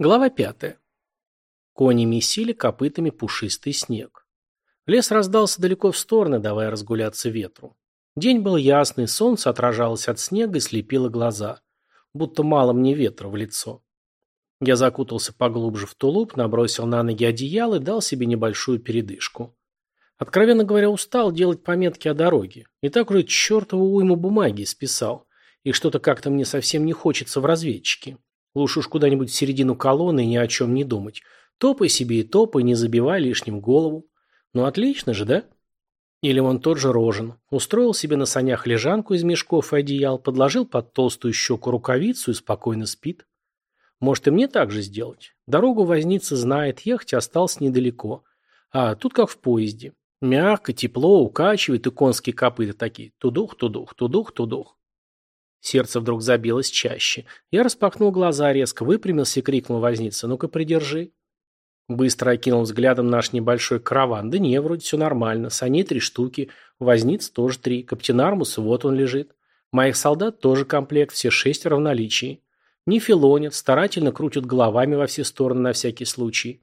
Глава пятая. Кони месили копытами пушистый снег. Лес раздался далеко в стороны, давая разгуляться ветру. День был ясный, солнце отражалось от снега и слепило глаза, будто мало мне ветра в лицо. Я закутался поглубже в тулуп, набросил на ноги одеяло и дал себе небольшую передышку. Откровенно говоря, устал делать пометки о дороге. И так уже чертову уйму бумаги списал. И что-то как-то мне совсем не хочется в разведчике. Лучше уж куда-нибудь в середину колонны и ни о чем не думать. Топай себе и топай, не забивай лишним голову. Ну отлично же, да? Или он тот же Рожен. Устроил себе на санях лежанку из мешков и одеял, подложил под толстую щеку рукавицу и спокойно спит. Может и мне так же сделать. Дорогу возница знает, ехать остался недалеко. А тут как в поезде. Мягко, тепло, укачивает и конские копыта такие. Тудух, тудух, тудух, тудух. Сердце вдруг забилось чаще. Я распахнул глаза, резко выпрямился и крикнул вознице. «Ну-ка, придержи». Быстро окинул взглядом наш небольшой караван. Да не, вроде все нормально. Саней три штуки. Возниц тоже три. Каптен Армус, вот он лежит. Моих солдат тоже комплект, все шестеро в наличии. Не филонят, старательно крутят головами во все стороны на всякий случай.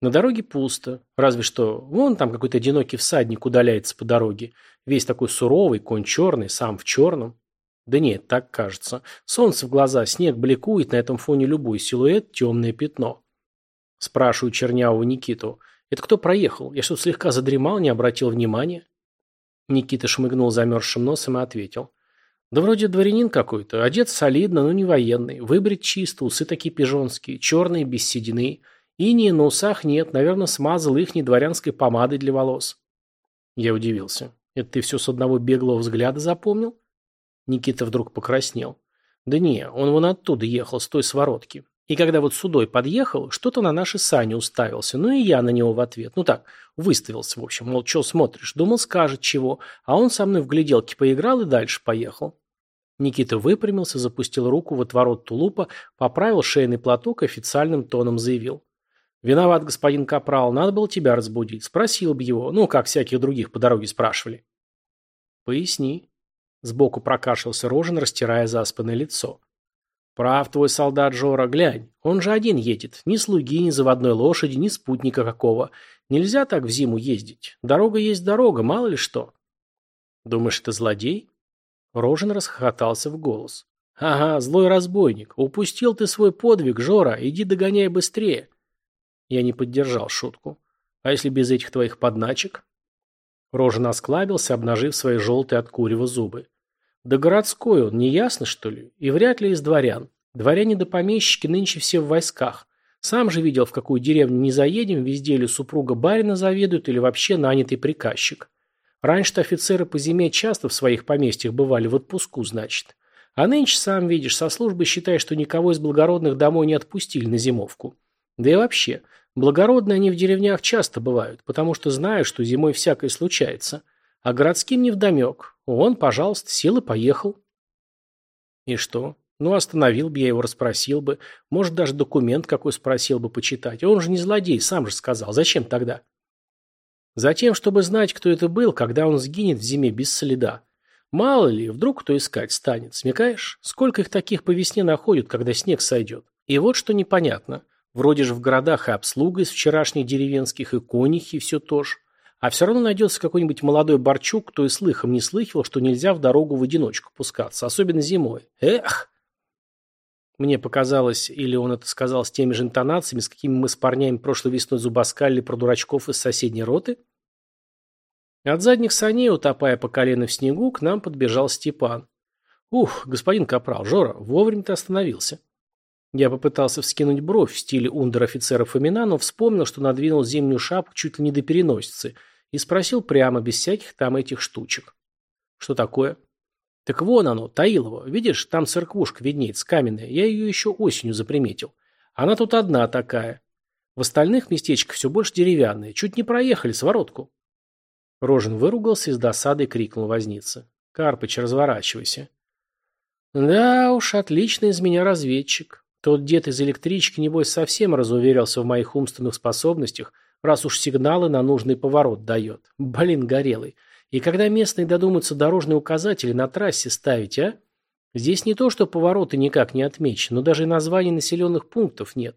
На дороге пусто. Разве что вон там какой-то одинокий всадник удаляется по дороге. Весь такой суровый, конь черный, сам в черном. Да нет, так кажется. Солнце в глаза, снег бликует, на этом фоне любой силуэт, темное пятно. Спрашиваю чернявого Никиту. Это кто проехал? Я что-то слегка задремал, не обратил внимания. Никита шмыгнул замерзшим носом и ответил. Да вроде дворянин какой-то, одет солидно, но не военный. Выбрит чисто, усы такие пижонские, черные, без седины. Инии на усах нет, наверное, смазал их дворянской помадой для волос. Я удивился. Это ты все с одного беглого взгляда запомнил? Никита вдруг покраснел. Да не, он вон оттуда ехал, с той своротки. И когда вот судой подъехал, что-то на наши сани уставился. Ну и я на него в ответ. Ну так, выставился, в общем. Мол, что смотришь? Думал, скажет чего. А он со мной в гляделки поиграл и дальше поехал. Никита выпрямился, запустил руку в отворот тулупа, поправил шейный платок и официальным тоном заявил. «Виноват, господин Капрал, надо было тебя разбудить. Спросил бы его, ну, как всяких других по дороге спрашивали». «Поясни», Сбоку прокашлялся Рожин, растирая заспанное лицо. «Прав твой солдат Жора, глянь, он же один едет. Ни слуги, ни заводной лошади, ни спутника какого. Нельзя так в зиму ездить. Дорога есть дорога, мало ли что». «Думаешь, это злодей?» Рожин расхохотался в голос. «Ага, злой разбойник. Упустил ты свой подвиг, Жора, иди догоняй быстрее». Я не поддержал шутку. «А если без этих твоих подначек?» Рожин осклабился, обнажив свои желтые от курева зубы. Да городской он, не ясно, что ли? И вряд ли из дворян. Дворяне да помещики нынче все в войсках. Сам же видел, в какую деревню не заедем, везде или супруга барина заведует, или вообще нанятый приказчик. Раньше-то офицеры по зиме часто в своих поместьях бывали в отпуску, значит. А нынче, сам видишь, со службы считай, что никого из благородных домой не отпустили на зимовку. Да и вообще, Благородные они в деревнях часто бывают, потому что знают, что зимой всякое случается. А городским невдомек. Он, пожалуйста, сел и поехал. И что? Ну, остановил бы я его, расспросил бы. Может, даже документ какой спросил бы почитать. Он же не злодей, сам же сказал. Зачем тогда? Затем, чтобы знать, кто это был, когда он сгинет в зиме без следа. Мало ли, вдруг кто искать станет. Смекаешь? Сколько их таких по весне находят, когда снег сойдет? И вот что непонятно. Вроде же в городах и обслуга из вчерашних деревенских, и конихи, все то же. А все равно найдется какой-нибудь молодой борчук, кто и слыхом не слыхивал, что нельзя в дорогу в одиночку пускаться, особенно зимой. Эх! Мне показалось, или он это сказал с теми же интонациями, с какими мы с парнями прошлой весной зубоскалили про дурачков из соседней роты? От задних саней, утопая по колено в снегу, к нам подбежал Степан. «Ух, господин Капрал, Жора, вовремя ты остановился». Я попытался вскинуть бровь в стиле ундер-офицера Фомина, но вспомнил, что надвинул зимнюю шапку чуть ли не до переносицы, и спросил прямо, без всяких там этих штучек. Что такое? Так вон оно, Таилово. Видишь, там церквушка виднеется, каменная. Я ее еще осенью заприметил. Она тут одна такая. В остальных местечках все больше деревянные. Чуть не проехали с воротку. Рожин выругался и с досадой крикнул возница. «Карпыч, разворачивайся». «Да уж, отличный из меня разведчик. Тот дед из электрички, небось, совсем разуверился в моих умственных способностях, раз уж сигналы на нужный поворот дает. Блин, горелый. И когда местные додумаются дорожные указатели на трассе ставить, а? Здесь не то, что повороты никак не отмечены, но даже названий населенных пунктов нет.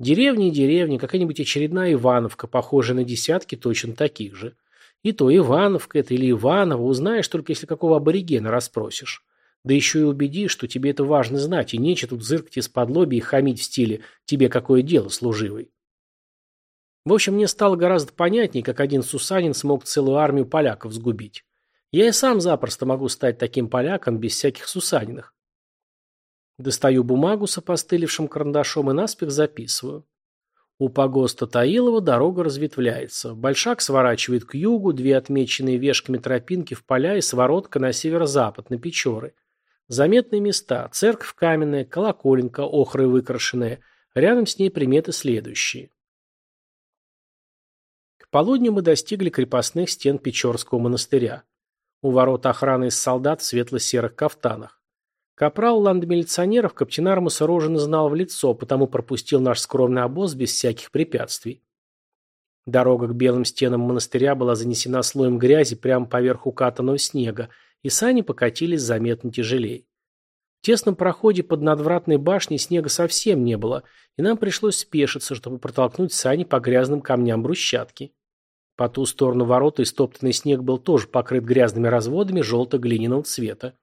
Деревня и деревня, какая-нибудь очередная Ивановка, похожая на десятки точно таких же. И то Ивановка это или Иваново узнаешь только если какого аборигена расспросишь. Да еще и убедишь, что тебе это важно знать, и нечего тут зыркать из-под лоби и хамить в стиле «тебе какое дело, служивый». В общем, мне стало гораздо понятнее, как один Сусанин смог целую армию поляков сгубить. Я и сам запросто могу стать таким поляком без всяких Сусаниных. Достаю бумагу с опостылевшим карандашом и наспех записываю. У погоста Таилова дорога разветвляется. Большак сворачивает к югу, две отмеченные вешками тропинки в поля и своротка на северо-запад, на Печоры. Заметные места. Церковь каменная, колоколенка, охрой выкрашенная. Рядом с ней приметы следующие. К полудню мы достигли крепостных стен Печорского монастыря. У ворот охраны из солдат в светло-серых кафтанах. Капрал ландмилиционеров Каптенармуса Рожина знал в лицо, потому пропустил наш скромный обоз без всяких препятствий. Дорога к белым стенам монастыря была занесена слоем грязи прямо поверх укатанного снега, и сани покатились заметно тяжелее. В тесном проходе под надвратной башней снега совсем не было, и нам пришлось спешиться, чтобы протолкнуть сани по грязным камням брусчатки. По ту сторону ворот истоптанный снег был тоже покрыт грязными разводами желто-глиняного цвета.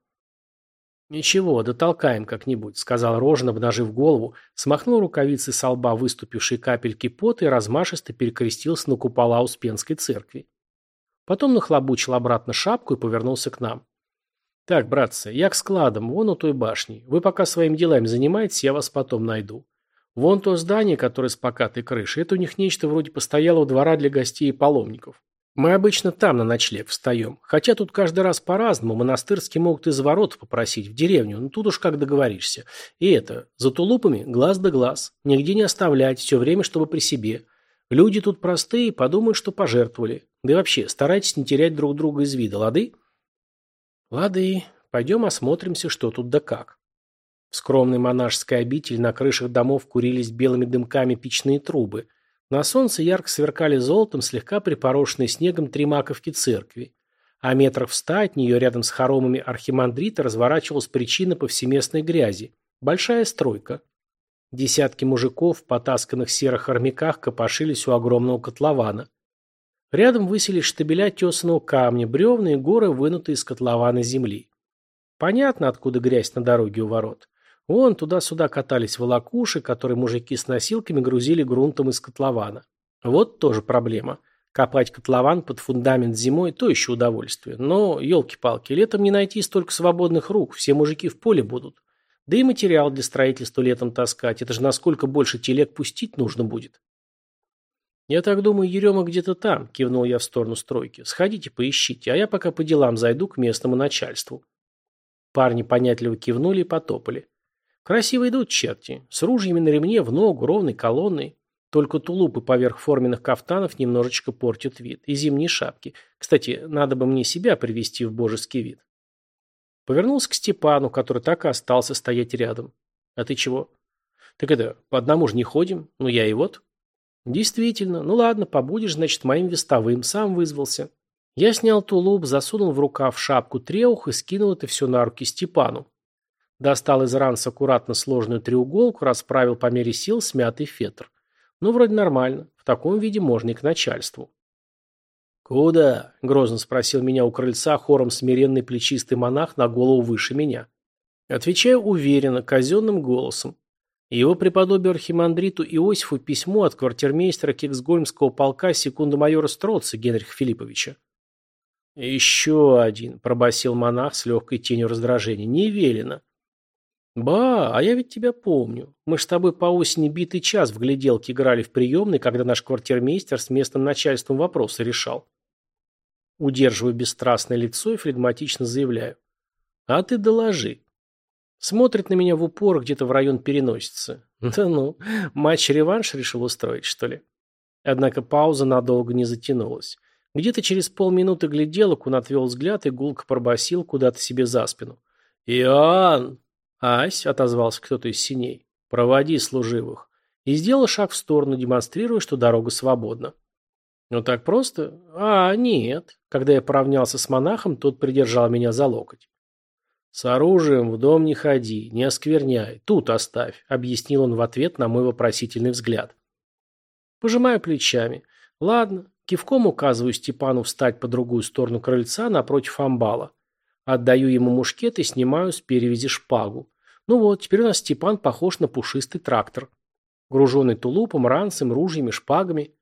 «Ничего, дотолкаем как-нибудь», — сказал Рожин, обнажив голову, смахнул рукавицы с лба выступившие капельки пота и размашисто перекрестился на купола Успенской церкви. Потом нахлобучил обратно шапку и повернулся к нам. «Так, братцы, я к складам, вон у той башни. Вы пока своими делами занимаетесь, я вас потом найду. Вон то здание, которое с покатой крышей, это у них нечто вроде постоялого двора для гостей и паломников. Мы обычно там на ночлег встаем. Хотя тут каждый раз по-разному. Монастырские могут из ворот попросить в деревню. Ну тут уж как договоришься. И это, за тулупами глаз да глаз. Нигде не оставлять, все время, чтобы при себе. Люди тут простые, подумают, что пожертвовали. Да и вообще, старайтесь не терять друг друга из вида, лады? Лады. Пойдем осмотримся, что тут да как. В скромной монашеской обители на крышах домов курились белыми дымками печные трубы – на солнце ярко сверкали золотом слегка припорошенные снегом три маковки церкви, а метров в ста от нее рядом с хоромами архимандрита разворачивалась причина повсеместной грязи – большая стройка. Десятки мужиков в потасканных серых армяках копошились у огромного котлована. Рядом высились штабеля тесаного камня, бревна и горы, вынутые из котлована земли. Понятно, откуда грязь на дороге у ворот. Вон туда-сюда катались волокуши, которые мужики с носилками грузили грунтом из котлована. Вот тоже проблема. Копать котлован под фундамент зимой – то еще удовольствие. Но, елки-палки, летом не найти столько свободных рук, все мужики в поле будут. Да и материал для строительства летом таскать. Это же насколько больше телег пустить нужно будет. «Я так думаю, Ерема где-то там», – кивнул я в сторону стройки. «Сходите, поищите, а я пока по делам зайду к местному начальству». Парни понятливо кивнули и потопали. Красиво идут черти, с ружьями на ремне в ногу, ровной колонной. Только тулупы поверх форменных кафтанов немножечко портят вид. И зимние шапки. Кстати, надо бы мне себя привести в божеский вид. Повернулся к Степану, который так и остался стоять рядом. А ты чего? Так это, по одному же не ходим. Ну я и вот. Действительно. Ну ладно, побудешь, значит, моим вестовым. Сам вызвался. Я снял тулуп, засунул в рукав шапку треух и скинул это все на руки Степану. Достал из ранца аккуратно сложную треуголку, расправил по мере сил смятый фетр. Ну, вроде нормально. В таком виде можно и к начальству. «Куда?» – грозно спросил меня у крыльца хором смиренный плечистый монах на голову выше меня. Отвечаю уверенно, казенным голосом. Его преподобию архимандриту Иосифу письмо от квартирмейстера Кексгольмского полка секундомайора Строца Генриха Филипповича. «Еще один», – пробасил монах с легкой тенью раздражения. «Не велено». «Ба, а я ведь тебя помню. Мы с тобой по осени битый час в гляделке играли в приемной, когда наш квартирмейстер с местным начальством вопросы решал». Удерживаю бесстрастное лицо и флегматично заявляю. «А ты доложи». Смотрит на меня в упор, где-то в район переносится. Да ну, матч-реванш решил устроить, что ли? Однако пауза надолго не затянулась. Где-то через полминуты гляделок он отвел взгляд и гулко пробасил куда-то себе за спину. «Иоанн!» «Ась», — отозвался кто-то из синей, — «проводи служивых». И сделал шаг в сторону, демонстрируя, что дорога свободна. «Ну так просто?» «А, нет». Когда я поравнялся с монахом, тот придержал меня за локоть. «С оружием в дом не ходи, не оскверняй, тут оставь», — объяснил он в ответ на мой вопросительный взгляд. Пожимаю плечами. Ладно, кивком указываю Степану встать по другую сторону крыльца напротив амбала. Отдаю ему мушкет и снимаю с перевязи шпагу. Ну вот, теперь у нас Степан похож на пушистый трактор. Груженный тулупом, ранцем, ружьями, шпагами.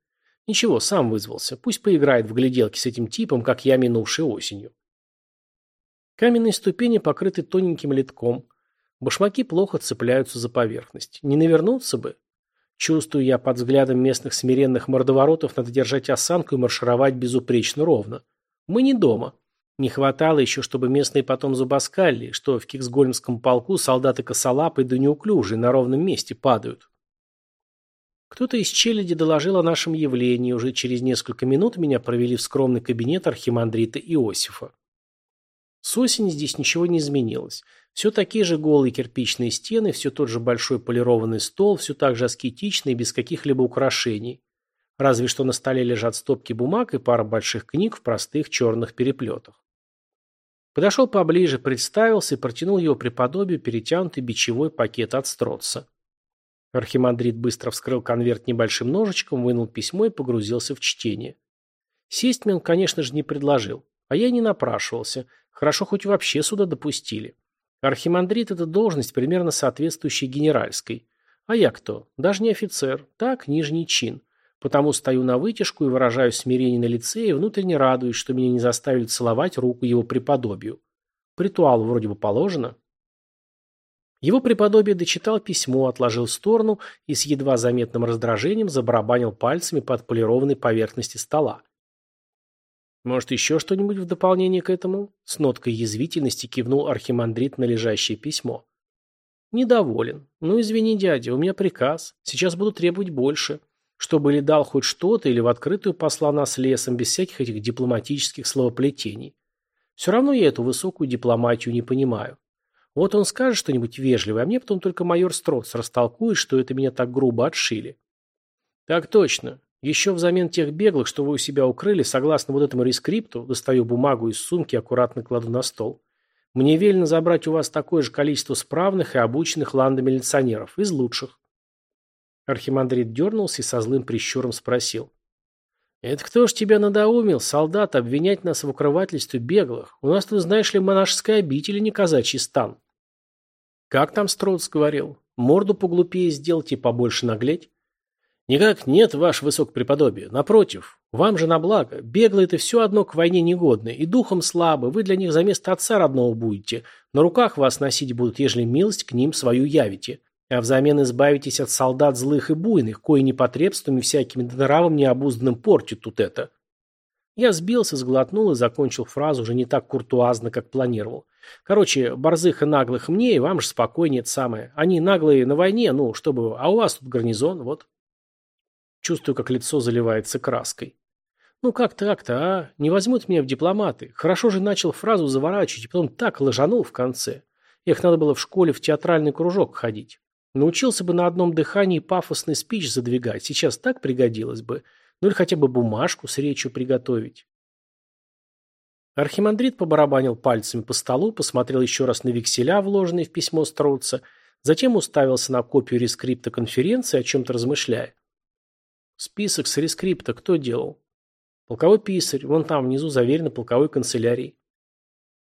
Ничего, сам вызвался. Пусть поиграет в гляделки с этим типом, как я минувшей осенью. Каменные ступени покрыты тоненьким литком. Башмаки плохо цепляются за поверхность. Не навернуться бы. Чувствую я под взглядом местных смиренных мордоворотов надо держать осанку и маршировать безупречно ровно. Мы не дома. Не хватало еще, чтобы местные потом зубоскалили, что в Киксгольмском полку солдаты косолапые да неуклюжие на ровном месте падают. Кто-то из челяди доложил о нашем явлении, уже через несколько минут меня провели в скромный кабинет архимандрита Иосифа. С осени здесь ничего не изменилось. Все такие же голые кирпичные стены, все тот же большой полированный стол, все так же аскетично и без каких-либо украшений. Разве что на столе лежат стопки бумаг и пара больших книг в простых черных переплетах. Подошел поближе, представился и протянул его преподобию перетянутый бичевой пакет от Строца. Архимандрит быстро вскрыл конверт небольшим ножичком, вынул письмо и погрузился в чтение. Сесть мне он, конечно же, не предложил, а я не напрашивался. Хорошо, хоть вообще сюда допустили. Архимандрит – это должность, примерно соответствующая генеральской. А я кто? Даже не офицер. Так, нижний чин. Потому стою на вытяжку и выражаю смирение на лице и внутренне радуюсь, что меня не заставили целовать руку его преподобию. По ритуалу вроде бы положено. Его преподобие дочитал письмо, отложил в сторону и с едва заметным раздражением забарабанил пальцами по отполированной поверхности стола. «Может, еще что-нибудь в дополнение к этому?» С ноткой язвительности кивнул архимандрит на лежащее письмо. «Недоволен. Ну, извини, дядя, у меня приказ. Сейчас буду требовать больше. Чтобы или дал хоть что-то, или в открытую послал нас лесом, без всяких этих дипломатических словоплетений. Все равно я эту высокую дипломатию не понимаю. Вот он скажет что-нибудь вежливое, а мне потом только майор Строц растолкует, что это меня так грубо отшили. Так точно. Еще взамен тех беглых, что вы у себя укрыли, согласно вот этому рескрипту, достаю бумагу из сумки аккуратно кладу на стол. Мне велено забрать у вас такое же количество справных и обученных ландомилиционеров, из лучших. Архимандрит дернулся и со злым прищуром спросил. «Это кто ж тебя надоумил, солдат, обвинять нас в укрывательстве беглых? У нас тут, знаешь ли, монашеская обитель, а не казачий стан». «Как там Строц говорил? Морду поглупее сделать и побольше наглеть?» «Никак нет, ваше высокопреподобие. Напротив, вам же на благо. Беглые это все одно к войне негодны, и духом слабы, вы для них за место отца родного будете. На руках вас носить будут, ежели милость к ним свою явите а взамен избавитесь от солдат злых и буйных, кои непотребствами всякими нравом необузданным портят тут это. Я сбился, сглотнул и закончил фразу уже не так куртуазно, как планировал. Короче, борзых и наглых мне, и вам же спокойнее это самое. Они наглые на войне, ну, чтобы... А у вас тут гарнизон, вот. Чувствую, как лицо заливается краской. Ну как так-то, а? Не возьмут меня в дипломаты. Хорошо же начал фразу заворачивать, и потом так ложанул в конце. Их надо было в школе в театральный кружок ходить. Научился бы на одном дыхании пафосный спич задвигать, сейчас так пригодилось бы. Ну или хотя бы бумажку с речью приготовить. Архимандрит побарабанил пальцами по столу, посмотрел еще раз на векселя, вложенные в письмо Строуца, затем уставился на копию рескрипта конференции, о чем-то размышляя. Список с рескрипта кто делал? Полковой писарь, вон там внизу заверено полковой канцелярией.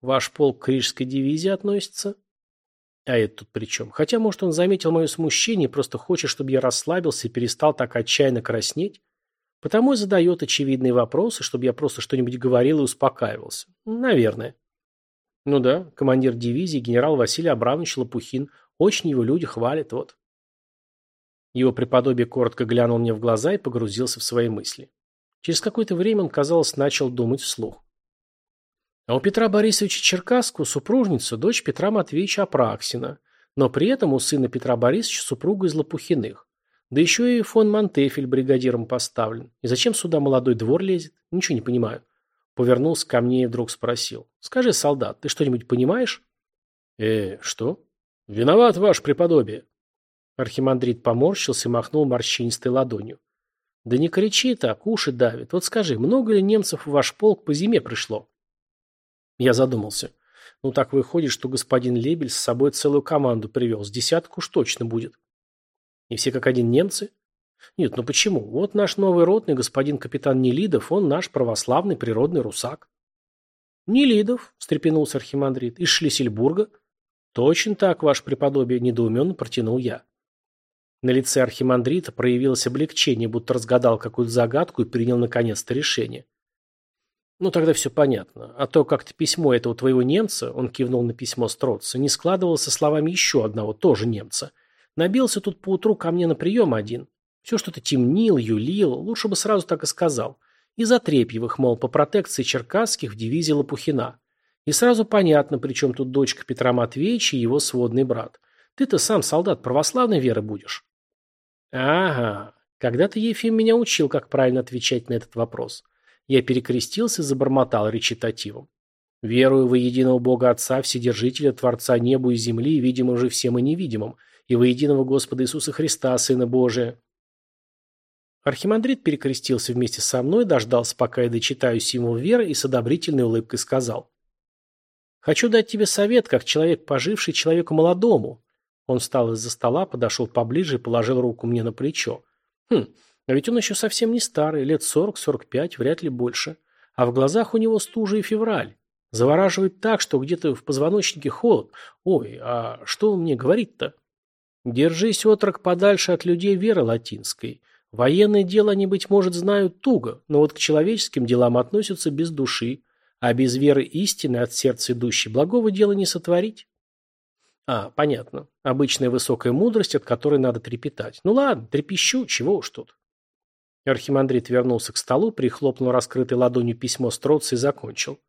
Ваш полк к Рижской дивизии относится? А это тут при чем? Хотя, может, он заметил мое смущение и просто хочет, чтобы я расслабился и перестал так отчаянно краснеть? Потому и задает очевидные вопросы, чтобы я просто что-нибудь говорил и успокаивался. Наверное. Ну да, командир дивизии генерал Василий Абрамович Лопухин. Очень его люди хвалят, вот. Его преподобие коротко глянул мне в глаза и погрузился в свои мысли. Через какое-то время он, казалось, начал думать вслух. А у Петра Борисовича Черкасского супружница, дочь Петра Матвеевича Апраксина, но при этом у сына Петра Борисовича супруга из Лопухиных. Да еще и фон Монтефель бригадиром поставлен. И зачем сюда молодой двор лезет? Ничего не понимаю. Повернулся ко мне и вдруг спросил. Скажи, солдат, ты что-нибудь понимаешь? Э, что? Виноват ваш преподобие. Архимандрит поморщился и махнул морщинистой ладонью. Да не кричи так, уши давит. Вот скажи, много ли немцев в ваш полк по зиме пришло? Я задумался. Ну так выходит, что господин Лебель с собой целую команду привел. С десятку уж точно будет. И все как один немцы? Нет, ну почему? Вот наш новый ротный, господин капитан Нелидов, он наш православный природный русак. Нелидов, встрепенулся архимандрит, из Шлиссельбурга. Точно так, ваше преподобие, недоуменно протянул я. На лице архимандрита проявилось облегчение, будто разгадал какую-то загадку и принял наконец-то решение. Ну, тогда все понятно. А то как-то письмо этого твоего немца, он кивнул на письмо Строца, не складывалось со словами еще одного, тоже немца. Набился тут поутру ко мне на прием один. Все что-то темнил, юлил, лучше бы сразу так и сказал. Из Отрепьевых, мол, по протекции черкасских в дивизии Лопухина. И сразу понятно, при чем тут дочка Петра Матвеевича и его сводный брат. Ты-то сам солдат православной веры будешь. Ага, когда-то Ефим меня учил, как правильно отвечать на этот вопрос. Я перекрестился и забормотал речитативом. Верую во единого Бога Отца, Вседержителя, Творца небу и земли, видимым же всем и невидимым, и во единого Господа Иисуса Христа, Сына Божия. Архимандрит перекрестился вместе со мной, дождался, пока я дочитаю символ веры, и с одобрительной улыбкой сказал. «Хочу дать тебе совет, как человек, поживший человеку молодому. Он встал из-за стола, подошел поближе и положил руку мне на плечо. Хм, а ведь он еще совсем не старый, лет сорок-сорок пять, вряд ли больше. А в глазах у него стужа и февраль. Завораживает так, что где-то в позвоночнике холод. Ой, а что он мне говорит-то? Держись, отрок, подальше от людей веры латинской. Военное дело они, быть может, знают туго, но вот к человеческим делам относятся без души, а без веры истины от сердца идущей благого дела не сотворить. А, понятно. Обычная высокая мудрость, от которой надо трепетать. Ну ладно, трепещу, чего уж тут. Архимандрит вернулся к столу, прихлопнул раскрытой ладонью письмо Строца и закончил.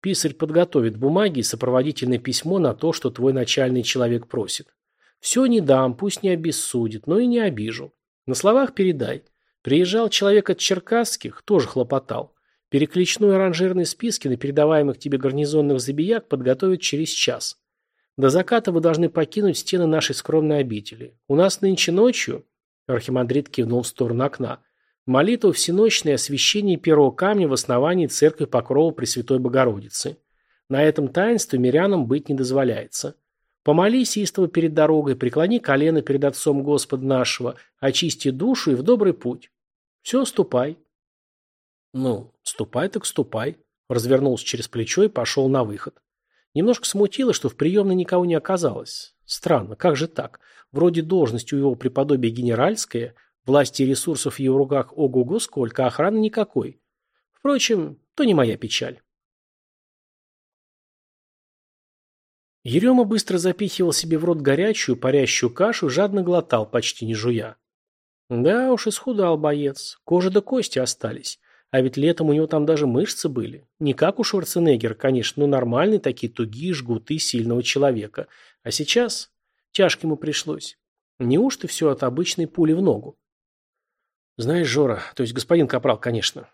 Писарь подготовит бумаги и сопроводительное письмо на то, что твой начальный человек просит. Все не дам, пусть не обессудит, но и не обижу. На словах передай. Приезжал человек от Черкасских, тоже хлопотал. Перекличную ранжирные списки на передаваемых тебе гарнизонных забияк подготовят через час. До заката вы должны покинуть стены нашей скромной обители. У нас нынче ночью, архимандрит кивнул в сторону окна, молитва всеночное освящение первого камня в основании церкви Покрова Пресвятой Богородицы. На этом таинстве мирянам быть не дозволяется. Помолись истово перед дорогой, преклони колено перед Отцом Господа нашего, очисти душу и в добрый путь. Все, ступай. Ну, ступай так ступай. Развернулся через плечо и пошел на выход. Немножко смутило, что в приемной никого не оказалось. Странно, как же так? Вроде должность у его преподобия генеральская, власти и ресурсов в его руках ого-го сколько, а охраны никакой. Впрочем, то не моя печаль. Ерема быстро запихивал себе в рот горячую, парящую кашу жадно глотал, почти не жуя. Да уж, исхудал боец. Кожа до кости остались. А ведь летом у него там даже мышцы были. Не как у Шварценеггера, конечно, но нормальные такие тугие жгуты сильного человека. А сейчас тяжко ему пришлось. Неужто все от обычной пули в ногу? Знаешь, Жора, то есть господин Капрал, конечно.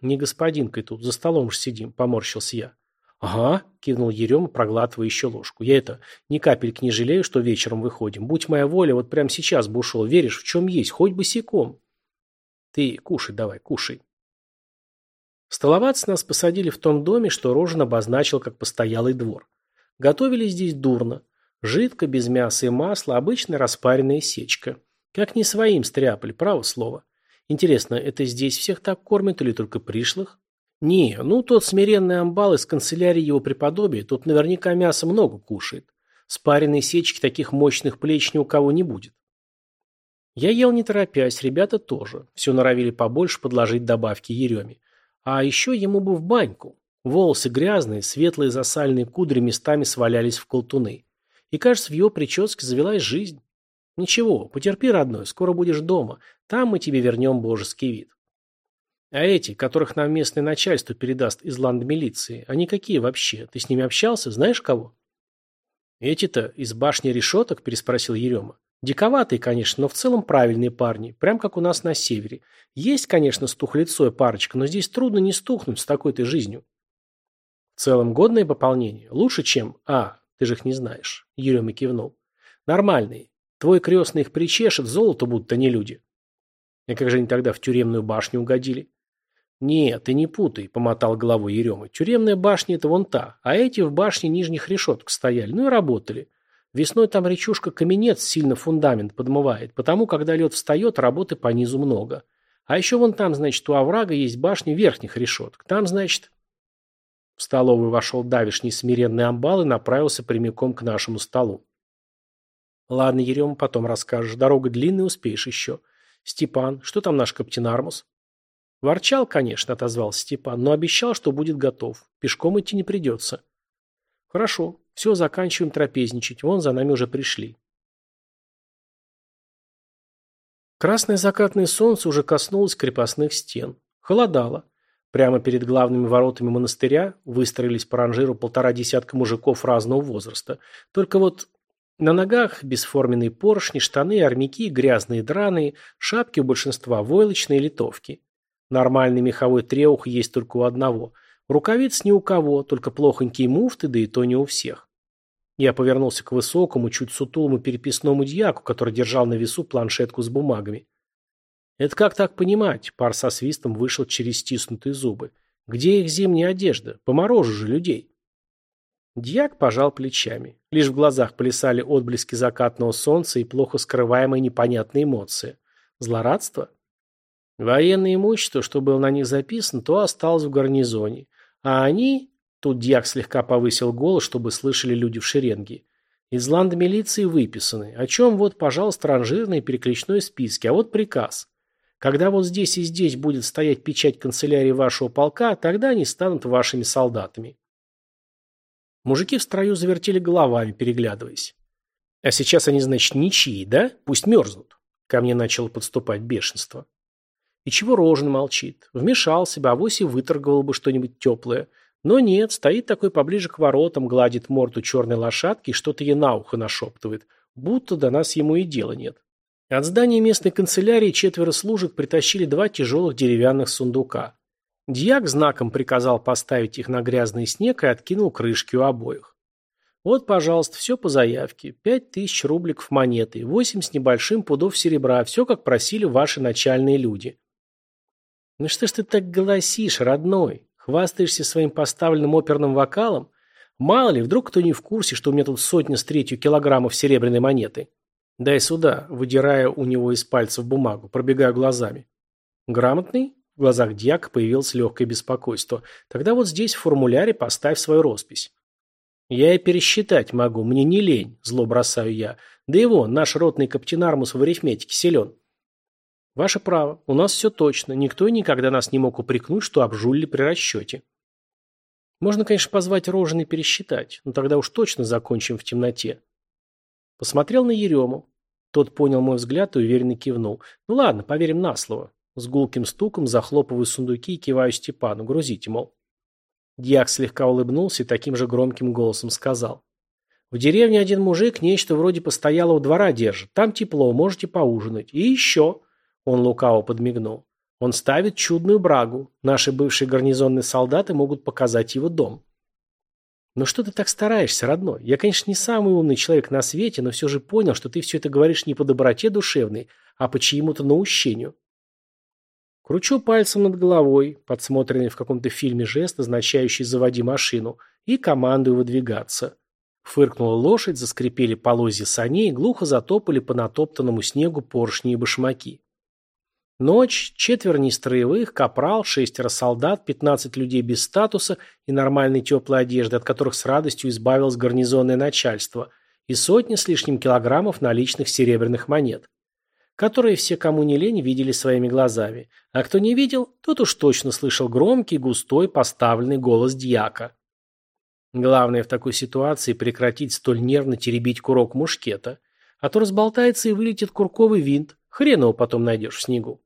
Не господинкой тут, за столом же сидим, поморщился я. Ага, кивнул Ерема, проглатывая еще ложку. Я это, ни капельки не жалею, что вечером выходим. Будь моя воля, вот прямо сейчас бы ушел. Веришь, в чем есть, хоть босиком. Ты кушай давай, кушай. Столоваться нас посадили в том доме, что Рожин обозначил как постоялый двор. Готовили здесь дурно. Жидко, без мяса и масла, обычная распаренная сечка. Как не своим стряпали, право слово. Интересно, это здесь всех так кормят или только пришлых? Не, ну тот смиренный амбал из канцелярии его преподобия, тут наверняка мяса много кушает. Спаренной сечки таких мощных плеч ни у кого не будет. Я ел не торопясь, ребята тоже. Все норовили побольше подложить добавки Ереме. А еще ему бы в баньку. Волосы грязные, светлые засальные кудри местами свалялись в колтуны. И, кажется, в его прическе завелась жизнь. Ничего, потерпи, родной, скоро будешь дома. Там мы тебе вернем божеский вид. А эти, которых нам местное начальство передаст из ландмилиции, они какие вообще? Ты с ними общался? Знаешь кого? Эти-то из башни решеток, переспросил Ерема. Диковатые, конечно, но в целом правильные парни, прям как у нас на севере. Есть, конечно, стухлицой парочка, но здесь трудно не стухнуть с такой-то жизнью. В целом годное пополнение. Лучше, чем... А, ты же их не знаешь. Ерема кивнул. Нормальные. Твой крестный их причешет, золото будут, а не люди. И как же они тогда в тюремную башню угодили? «Нет, ты не путай», — помотал головой Ерема. «Тюремная башня — это вон та, а эти в башне нижних решеток стояли, ну и работали. Весной там речушка Каменец сильно фундамент подмывает, потому когда лед встает, работы по низу много. А еще вон там, значит, у оврага есть башня верхних решеток. Там, значит...» В столовую вошел давишний смиренный амбал и направился прямиком к нашему столу. «Ладно, Ерема, потом расскажешь. Дорога длинная, успеешь еще. Степан, что там наш каптенармус?» Ворчал, конечно, отозвался Степан, но обещал, что будет готов. Пешком идти не придется. Хорошо, все, заканчиваем трапезничать. Вон за нами уже пришли. Красное закатное солнце уже коснулось крепостных стен. Холодало. Прямо перед главными воротами монастыря выстроились по ранжиру полтора десятка мужиков разного возраста. Только вот на ногах бесформенные поршни, штаны, армяки, грязные драные, шапки у большинства войлочные литовки. Нормальный меховой треух есть только у одного. Рукавиц ни у кого, только плохонькие муфты, да и то не у всех. Я повернулся к высокому, чуть сутулому переписному дьяку, который держал на весу планшетку с бумагами. «Это как так понимать?» Пар со свистом вышел через стиснутые зубы. «Где их зимняя одежда? Поморожу же людей!» Дьяк пожал плечами. Лишь в глазах плясали отблески закатного солнца и плохо скрываемая непонятная эмоция. Злорадство? Военное имущество, что было на них записано, то осталось в гарнизоне. А они... Тут дьяк слегка повысил голос, чтобы слышали люди в шеренге. Из ланда милиции выписаны. О чем вот, пожалуйста, ранжирные перекличной списки. А вот приказ. Когда вот здесь и здесь будет стоять печать канцелярии вашего полка, тогда они станут вашими солдатами. Мужики в строю завертели головами, переглядываясь. А сейчас они, значит, ничьи, да? Пусть мерзнут. Ко мне начало подступать бешенство. И чего Рожен молчит? Вмешался бы, авось и выторговал бы что-нибудь теплое. Но нет, стоит такой поближе к воротам, гладит морду черной лошадки и что-то ей на ухо нашептывает, будто до нас ему и дела нет. От здания местной канцелярии четверо служек притащили два тяжелых деревянных сундука. Дьяк знаком приказал поставить их на грязный снег и откинул крышки у обоих. Вот, пожалуйста, все по заявке. Пять тысяч рубликов монеты, восемь с небольшим пудов серебра, все, как просили ваши начальные люди. Ну что ж ты так голосишь, родной? Хвастаешься своим поставленным оперным вокалом? Мало ли, вдруг кто не в курсе, что у меня тут сотня с третью килограммов серебряной монеты. Дай сюда, выдирая у него из пальцев бумагу, пробегаю глазами. Грамотный? В глазах дьяка появилось легкое беспокойство. Тогда вот здесь в формуляре поставь свою роспись. Я и пересчитать могу, мне не лень, зло бросаю я. Да его, наш ротный каптенармус в арифметике силен. Ваше право, у нас все точно, никто и никогда нас не мог упрекнуть, что обжулили при расчете. Можно, конечно, позвать Рожен и пересчитать, но тогда уж точно закончим в темноте. Посмотрел на Ерему. Тот понял мой взгляд и уверенно кивнул. Ну ладно, поверим на слово. С гулким стуком захлопываю сундуки и киваю Степану. Грузите, мол. Дьяк слегка улыбнулся и таким же громким голосом сказал. В деревне один мужик нечто вроде постоялого двора держит. Там тепло, можете поужинать. И еще. Он лукаво подмигнул. Он ставит чудную брагу. Наши бывшие гарнизонные солдаты могут показать его дом. Но что ты так стараешься, родной? Я, конечно, не самый умный человек на свете, но все же понял, что ты все это говоришь не по доброте душевной, а по чьему-то наущению. Кручу пальцем над головой, подсмотренный в каком-то фильме жест, означающий «заводи машину», и командую выдвигаться. Фыркнула лошадь, заскрипели полозья саней, глухо затопали по натоптанному снегу поршни и башмаки. Ночь, четверо нестроевых, капрал, шестеро солдат, пятнадцать людей без статуса и нормальной теплой одежды, от которых с радостью избавилось гарнизонное начальство, и сотни с лишним килограммов наличных серебряных монет, которые все, кому не лень, видели своими глазами. А кто не видел, тот уж точно слышал громкий, густой, поставленный голос дьяка. Главное в такой ситуации прекратить столь нервно теребить курок мушкета, а то разболтается и вылетит курковый винт, хрен его потом найдешь в снегу.